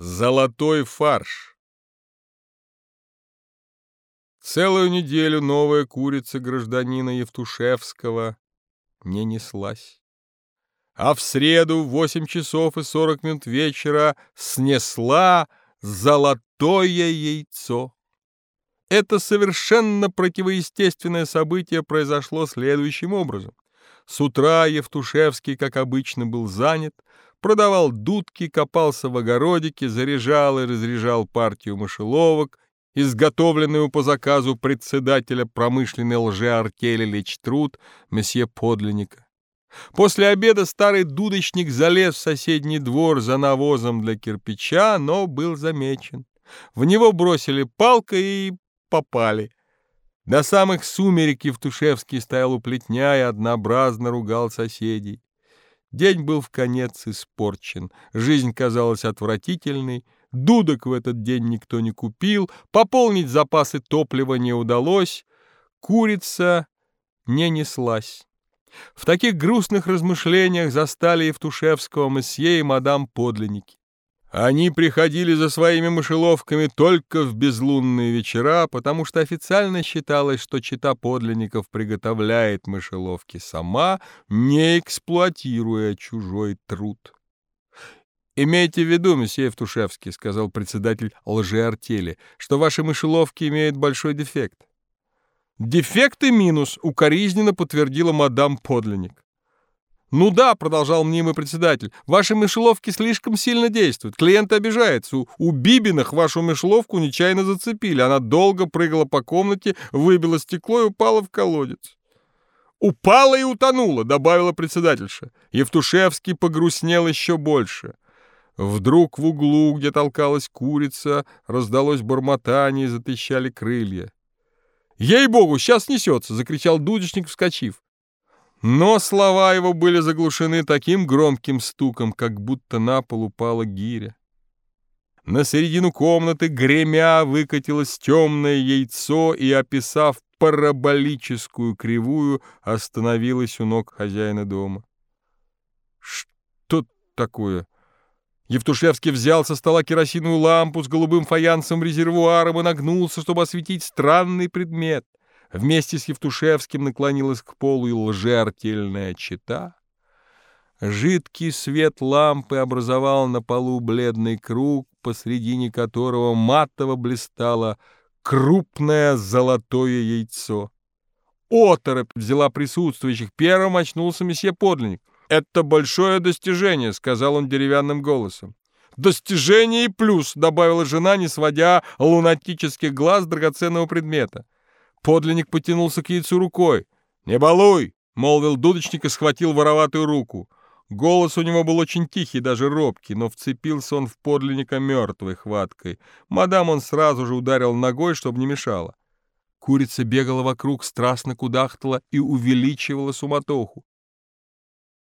Золотой фарш. Целую неделю новая курица гражданина Евтушевского не неслась. А в среду в восемь часов и сорок минут вечера снесла золотое яйцо. Это совершенно противоестественное событие произошло следующим образом. С утра Евтушевский, как обычно, был занят, продавал дудки, копался в огородике, заряжал и разряжал партию мышеловок, изготовленную по заказу председателя промышленной лжеартели Лечтруд, месье Подлинника. После обеда старый дудочник залез в соседний двор за навозом для кирпича, но был замечен. В него бросили палкой и попали. До самых сумерек Евтушевский стоял у плетня и однообразно ругал соседей. День был в конец испорчен, жизнь казалась отвратительной, дудок в этот день никто не купил, пополнить запасы топлива не удалось, курица не неслась. В таких грустных размышлениях застали Евтушевского месье и мадам подлинники. Они приходили за своими мышеловками только в безлунные вечера, потому что официально считалось, что чита подлинников приготовляет мышеловки сама, не эксплуатируя чужой труд. «Имейте в виду, месье Евтушевский», — сказал председатель лжеартели, «что ваши мышеловки имеют большой дефект». «Дефект и минус», — укоризненно подтвердила мадам подлинник. «Ну да», — продолжал мнимый председатель, — «ваши мышеловки слишком сильно действуют. Клиент обижается. У, у Бибиных вашу мышеловку нечаянно зацепили. Она долго прыгала по комнате, выбила стекло и упала в колодец». «Упала и утонула», — добавила председательша. Евтушевский погрустнел еще больше. Вдруг в углу, где толкалась курица, раздалось бормотание и затрещали крылья. «Ей-богу, сейчас несется!» — закричал дудочник, вскочив. Но слова его были заглушены таким громким стуком, как будто на пол упала гиря. На середину комнаты, гремя, выкатилось темное яйцо и, описав параболическую кривую, остановилось у ног хозяина дома. «Что такое?» Евтушевский взял со стола керосиновую лампу с голубым фаянсовым резервуаром и нагнулся, чтобы осветить странный предмет — Вместе с Евтушевским наклонилась к полу и лжеартельная чита. Жидкий свет лампы образовал на полу бледный круг, посредине которого матово блистало крупное золотое яйцо. Оторопь взяла присутствующих. Первым очнулся месье Подлинник. «Это большое достижение», — сказал он деревянным голосом. «Достижение и плюс», — добавила жена, не сводя лунатических глаз драгоценного предмета. Подлинник потянулся к яйцу рукой. «Не балуй!» — молвил дудочник и схватил вороватую руку. Голос у него был очень тихий, даже робкий, но вцепился он в подлинника мертвой хваткой. Мадам он сразу же ударил ногой, чтобы не мешало. Курица бегала вокруг, страстно кудахтала и увеличивала суматоху.